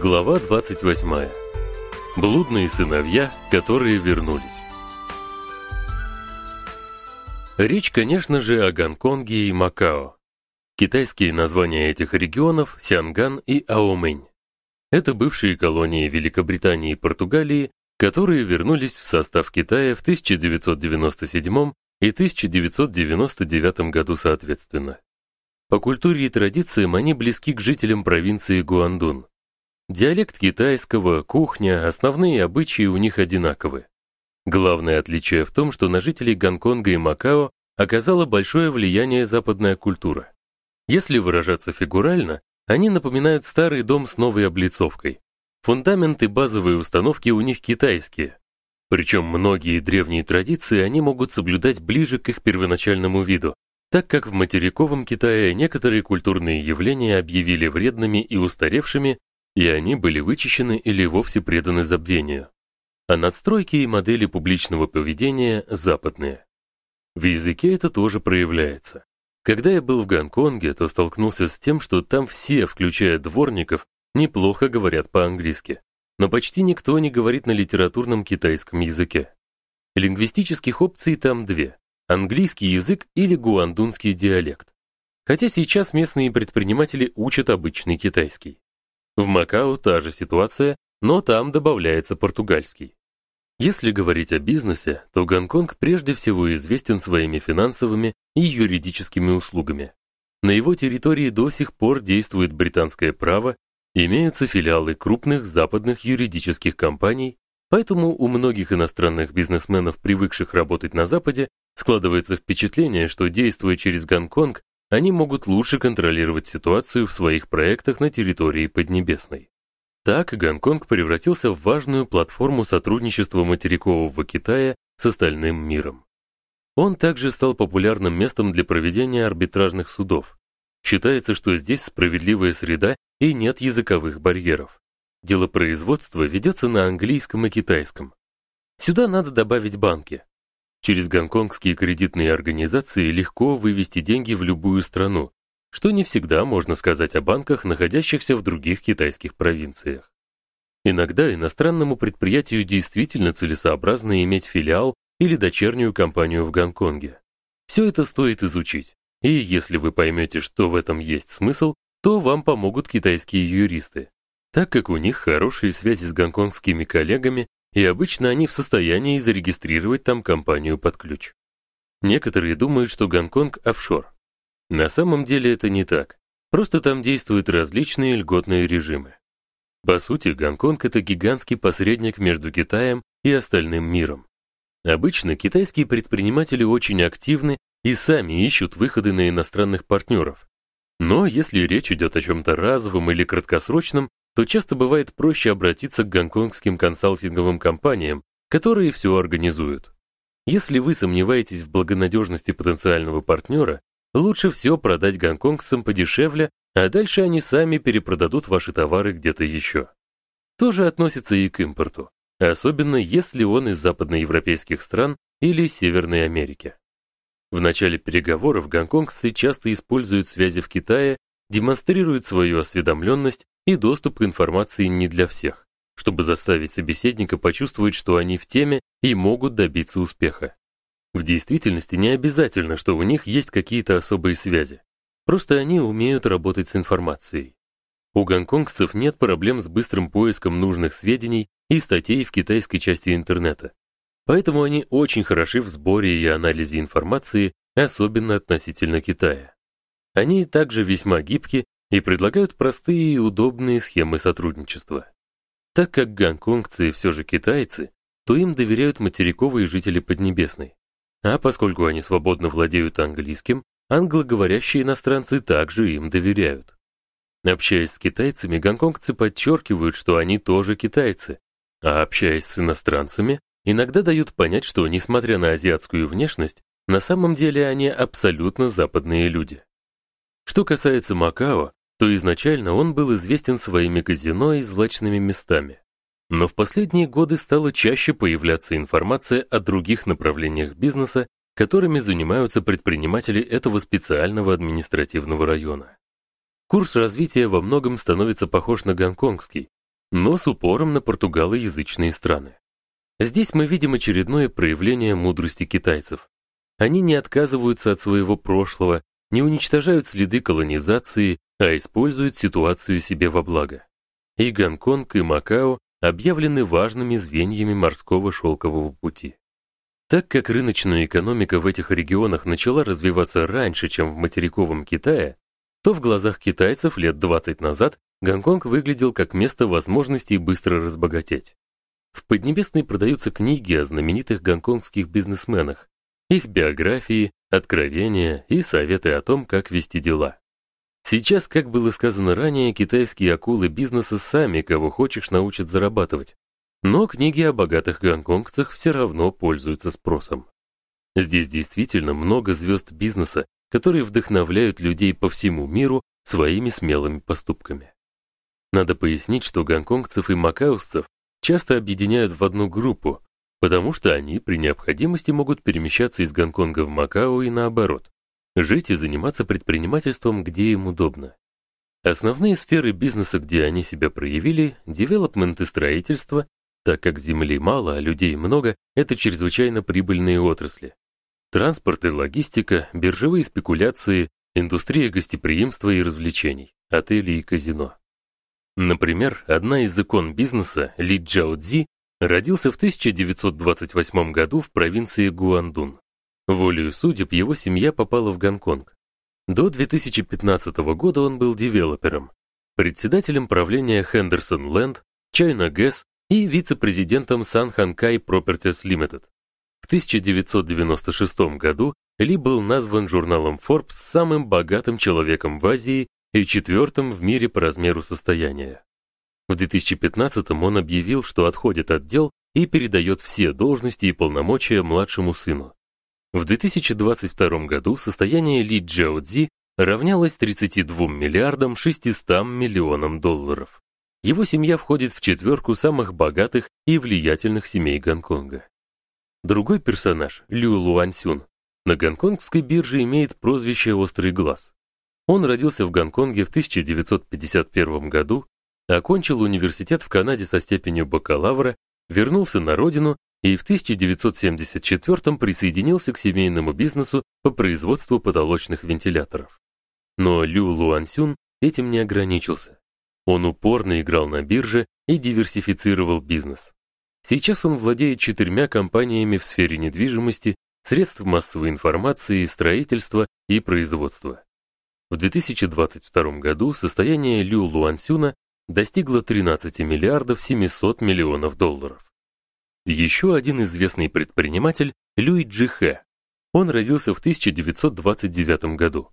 Глава 28. Блудные сыновья, которые вернулись. Речь, конечно же, о Гонконге и Макао. Китайские названия этих регионов Сянган и Аомэнь. Это бывшие колонии Великобритании и Португалии, которые вернулись в состав Китая в 1997 и 1999 году соответственно. По культуре и традициям они близки к жителям провинции Гуандун. Диалект китайского, кухня, основные обычаи у них одинаковы. Главное отличие в том, что на жителей Гонконга и Макао оказала большое влияние западная культура. Если выражаться фигурально, они напоминают старый дом с новой облицовкой. Фундаменты и базовые установки у них китайские. Причем многие древние традиции они могут соблюдать ближе к их первоначальному виду, так как в материковом Китае некоторые культурные явления объявили вредными и устаревшими, и они были вычищены или вовсе преданы забвению. А надстройки и модели публичного поведения западные. В языке это тоже проявляется. Когда я был в Гонконге, то столкнулся с тем, что там все, включая дворников, неплохо говорят по-английски, но почти никто не говорит на литературном китайском языке. Лингвистических опций там две: английский язык или гуандунский диалект. Хотя сейчас местные предприниматели учат обычный китайский. В Макао та же ситуация, но там добавляется португальский. Если говорить о бизнесе, то Гонконг прежде всего известен своими финансовыми и юридическими услугами. На его территории до сих пор действует британское право, имеются филиалы крупных западных юридических компаний, поэтому у многих иностранных бизнесменов, привыкших работать на западе, складывается впечатление, что действуя через Гонконг, они могут лучше контролировать ситуацию в своих проектах на территории Поднебесной. Так Гонконг превратился в важную платформу сотрудничества материкового Китая с остальным миром. Он также стал популярным местом для проведения арбитражных судов. Считается, что здесь справедливая среда и нет языковых барьеров. Дело производства ведется на английском и китайском. Сюда надо добавить банки. Через гонконгские кредитные организации легко вывести деньги в любую страну, что не всегда можно сказать о банках, находящихся в других китайских провинциях. Иногда иностранному предприятию действительно целесообразно иметь филиал или дочернюю компанию в Гонконге. Все это стоит изучить. И если вы поймете, что в этом есть смысл, то вам помогут китайские юристы, так как у них хорошие связи с гонконгскими коллегами, и обычно они в состоянии зарегистрировать там компанию под ключ. Некоторые думают, что Гонконг офшор. На самом деле это не так. Просто там действуют различные льготные режимы. По сути, Гонконг это гигантский посредник между Китаем и остальным миром. Обычно китайские предприниматели очень активны и сами ищут выходы на иностранных партнеров. Но если речь идет о чем то разовом или краткосрочном, то часто бывает проще обратиться к гонконгским консалтинговым компаниям, которые все организуют. Если вы сомневаетесь в благонадежности потенциального партнера, Лучше все продать гонконгцам подешевле, а дальше они сами перепродадут ваши товары где-то еще. То же относится и к импорту, особенно если он из западноевропейских стран или Северной Америки. В начале переговоров гонконгцы часто используют связи в Китае, демонстрируют свою осведомленность и доступ к информации не для всех, чтобы заставить собеседника почувствовать, что они в теме и могут добиться успеха. В действительности не обязательно, что у них есть какие-то особые связи. Просто они умеют работать с информацией. У гонконгцев нет проблем с быстрым поиском нужных сведений и статей в китайской части интернета. Поэтому они очень хороши в сборе и анализе информации, особенно относительно Китая. Они также весьма гибки и предлагают простые и удобные схемы сотрудничества. Так как гонконгцы все же китайцы, то им доверяют материковые жители Поднебесной. А поскольку они свободно владеют английским, англоговорящие иностранцы также им доверяют. Общаясь с китайцами, гонконгцы подчеркивают, что они тоже китайцы, а общаясь с иностранцами, иногда дают понять, что несмотря на азиатскую внешность, на самом деле они абсолютно западные люди. Что касается Макао, то изначально он был известен своими казино и злачными местами. Но в последние годы стало чаще появляться информация о других направлениях бизнеса, которыми занимаются предприниматели этого специального административного района. Курс развития во многом становится похож на гонконгский, но с упором на португалоязычные страны. Здесь мы видим очередное проявление мудрости китайцев. Они не отказываются от своего прошлого, не уничтожают следы колонизации, а используют ситуацию себе во благо. И Гонконг, и Макао объявлены важными звеньями морского шелкового пути. Так как рыночная экономика в этих регионах начала развиваться раньше, чем в материковом Китае, то в глазах китайцев лет 20 назад Гонконг выглядел как место возможностей быстро разбогатеть. В Поднебесной продаются книги о знаменитых гонконгских бизнесменах, их биографии, откровения и советы о том, как вести дела. Сейчас, как было сказано ранее, китайские акулы бизнеса сами кого хочешь научат зарабатывать. Но книги о богатых гонконгцах все равно пользуются спросом. Здесь действительно много звезд бизнеса, которые вдохновляют людей по всему миру своими смелыми поступками. Надо пояснить, что гонконгцев и макаусцев часто объединяют в одну группу, потому что они при необходимости могут перемещаться из Гонконга в Макао и наоборот, жить и заниматься предпринимательством, где им удобно. Основные сферы бизнеса, где они себя проявили девелопмент и строительство, так как земли мало, а людей много это чрезвычайно прибыльные отрасли. Транспорт и логистика, биржевые спекуляции, индустрия гостеприимства и развлечений, отели и казино. Например, одна из икон бизнеса, Ли Цзи, родился в 1928 году в провинции Гуандун. Волею судеб его семья попала в Гонконг. До 2015 года он был девелопером, председателем правления Henderson Land, China Gas и вице-президентом Sun Hankai Properties Limited. В 1996 году Ли был назван журналом Forbes самым богатым человеком в Азии и четвертым в мире по размеру состояния. В 2015 он объявил, что отходит от дел и передает все должности и полномочия младшему сыну. В 2022 году состояние Ли Цзи равнялось 32 миллиардам 600 миллионам долларов. Его семья входит в четверку самых богатых и влиятельных семей Гонконга. Другой персонаж, Лю Луансюн, на гонконгской бирже имеет прозвище Острый глаз. Он родился в Гонконге в 1951 году, окончил университет в Канаде со степенью бакалавра, вернулся на родину и в 1974 присоединился к семейному бизнесу по производству потолочных вентиляторов. Но Лю Луансюн этим не ограничился. Он упорно играл на бирже и диверсифицировал бизнес. Сейчас он владеет четырьмя компаниями в сфере недвижимости, средств массовой информации, строительства и производства. В 2022 году состояние Лю Луансюна достигло 13 миллиардов 700 миллионов долларов. Еще один известный предприниматель Люй Джихэ. Он родился в 1929 году.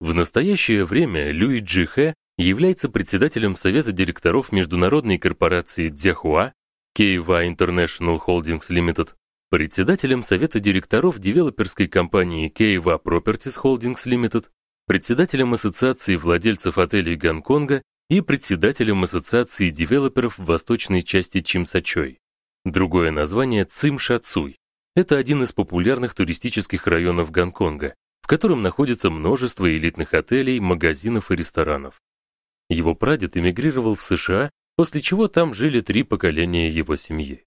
В настоящее время Люй Джихэ является председателем совета директоров международной корпорации Дзяхуа KY International Holdings Limited, председателем совета директоров девелоперской компании KY Properties Holdings Limited, председателем Ассоциации владельцев отелей Гонконга и председателем Ассоциации девелоперов в восточной части Чимсачой. Другое название Цимшацуй. Это один из популярных туристических районов Гонконга, в котором находится множество элитных отелей, магазинов и ресторанов. Его прадед эмигрировал в США, после чего там жили три поколения его семьи.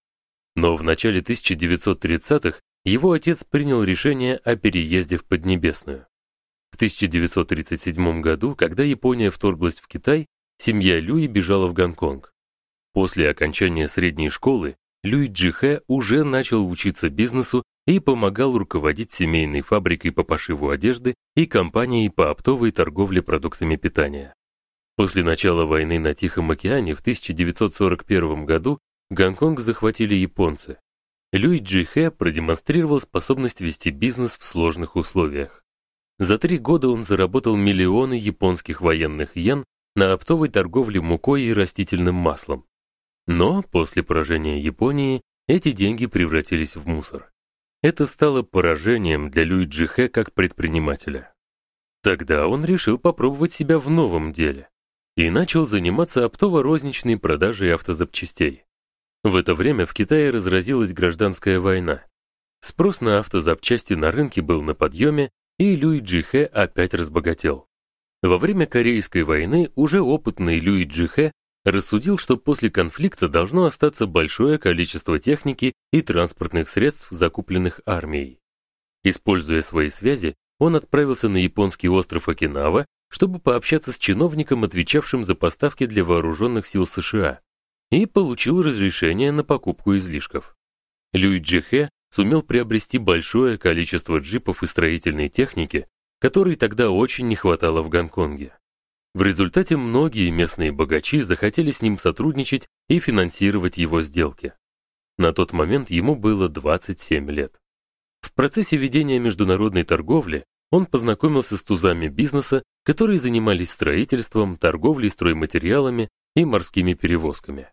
Но в начале 1930-х его отец принял решение о переезде в Поднебесную. В 1937 году, когда Япония вторглась в Китай, семья Люи бежала в Гонконг. После окончания средней школы Люй Джихэ уже начал учиться бизнесу и помогал руководить семейной фабрикой по пошиву одежды и компанией по оптовой торговле продуктами питания. После начала войны на Тихом океане в 1941 году Гонконг захватили японцы. Люй Джихэ продемонстрировал способность вести бизнес в сложных условиях. За три года он заработал миллионы японских военных йен на оптовой торговле мукой и растительным маслом. Но после поражения Японии эти деньги превратились в мусор. Это стало поражением для Люи Джихэ как предпринимателя. Тогда он решил попробовать себя в новом деле и начал заниматься оптово-розничной продажей автозапчастей. В это время в Китае разразилась гражданская война. Спрос на автозапчасти на рынке был на подъеме, и Люи Джихэ опять разбогател. Во время Корейской войны уже опытный Люи Джихэ рассудил, что после конфликта должно остаться большое количество техники и транспортных средств, закупленных армией. Используя свои связи, он отправился на японский остров Окинава, чтобы пообщаться с чиновником, отвечавшим за поставки для вооруженных сил США, и получил разрешение на покупку излишков. Люиджи Хэ сумел приобрести большое количество джипов и строительной техники, которой тогда очень не хватало в Гонконге. В результате многие местные богачи захотели с ним сотрудничать и финансировать его сделки. На тот момент ему было 27 лет. В процессе ведения международной торговли он познакомился с тузами бизнеса, которые занимались строительством, торговлей стройматериалами и морскими перевозками.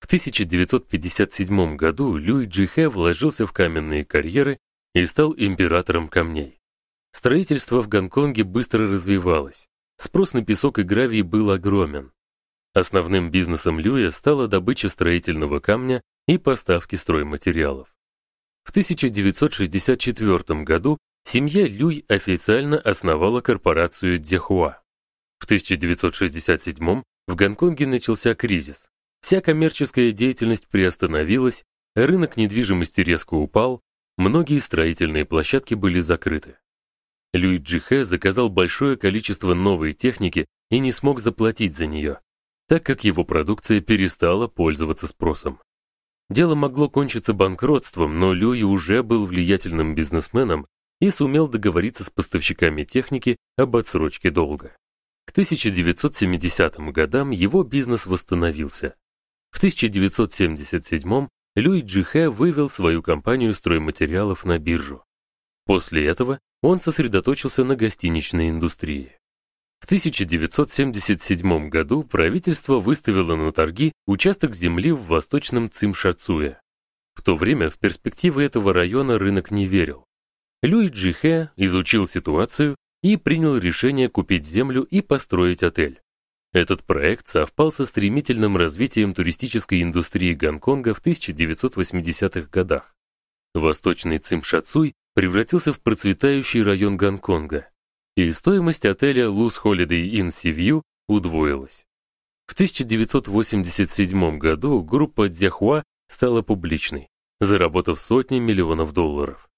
В 1957 году Люй Джихэ вложился в каменные карьеры и стал императором камней. Строительство в Гонконге быстро развивалось. Спрос на песок и гравий был огромен. Основным бизнесом Люя стала добыча строительного камня и поставки стройматериалов. В 1964 году семья Люй официально основала корпорацию Дехуа. В 1967 в Гонконге начался кризис. Вся коммерческая деятельность приостановилась, рынок недвижимости резко упал, многие строительные площадки были закрыты. Люи Джихэ заказал большое количество новой техники и не смог заплатить за нее, так как его продукция перестала пользоваться спросом. Дело могло кончиться банкротством, но Люи уже был влиятельным бизнесменом и сумел договориться с поставщиками техники об отсрочке долга. К 1970 годам его бизнес восстановился. В 1977 Люи Джихэ вывел свою компанию стройматериалов на биржу. После этого он сосредоточился на гостиничной индустрии. В 1977 году правительство выставило на торги участок земли в восточном Цимшацуе. В то время в перспективы этого района рынок не верил. Люи Джихэ изучил ситуацию и принял решение купить землю и построить отель. Этот проект совпал со стремительным развитием туристической индустрии Гонконга в 1980-х годах. Восточный Цимшацуй превратился в процветающий район Гонконга, и стоимость отеля Luz Holiday Inn Sea удвоилась. В 1987 году группа Дзяхуа стала публичной, заработав сотни миллионов долларов.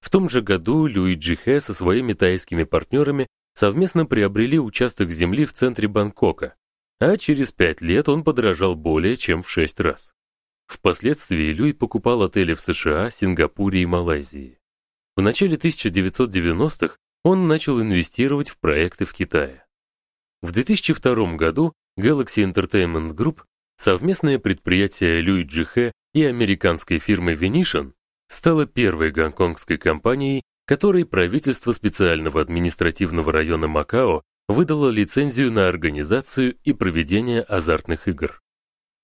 В том же году Люиджи Хэ со своими тайскими партнерами совместно приобрели участок земли в центре Бангкока, а через пять лет он подорожал более чем в шесть раз. Впоследствии Люй покупал отели в США, Сингапуре и Малайзии. В начале 1990-х он начал инвестировать в проекты в Китае. В 2002 году Galaxy Entertainment Group, совместное предприятие Люй Джихэ и американской фирмы Venetian, стало первой гонконгской компанией, которой правительство специального административного района Макао выдало лицензию на организацию и проведение азартных игр.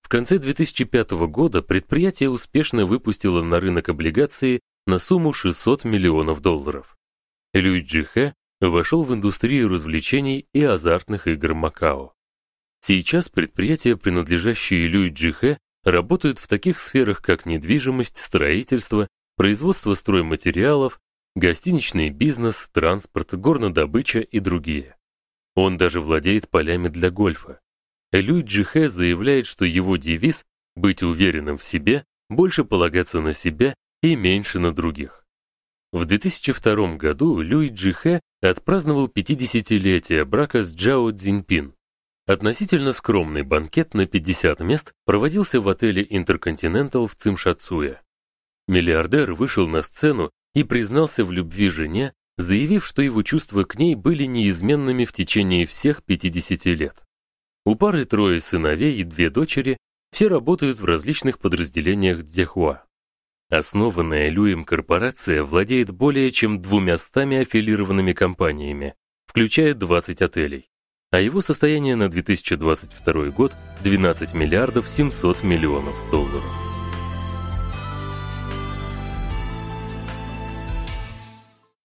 В конце 2005 года предприятие успешно выпустило на рынок облигации на сумму 600 миллионов долларов. Люиджи Хэ вошел в индустрию развлечений и азартных игр Макао. Сейчас предприятия, принадлежащие Люиджи Хэ, работают в таких сферах, как недвижимость, строительство, производство стройматериалов, гостиничный бизнес, транспорт, горнодобыча и другие. Он даже владеет полями для гольфа. Люй Джихэ заявляет, что его девиз быть уверенным в себе, больше полагаться на себя и меньше на других. В 2002 году Люй Джихэ отпраздновал 50-летие брака с Джао Цзиньпин. Относительно скромный банкет на 50 мест проводился в отеле Intercontinental в Цимшацуе. Миллиардер вышел на сцену и признался в любви жене, заявив, что его чувства к ней были неизменными в течение всех 50 лет. У пары трое сыновей и две дочери, все работают в различных подразделениях Дзяхуа. Основанная Люем корпорация владеет более чем 200 аффилированными компаниями, включая 20 отелей. А его состояние на 2022 год 12 миллиардов 700 миллионов долларов.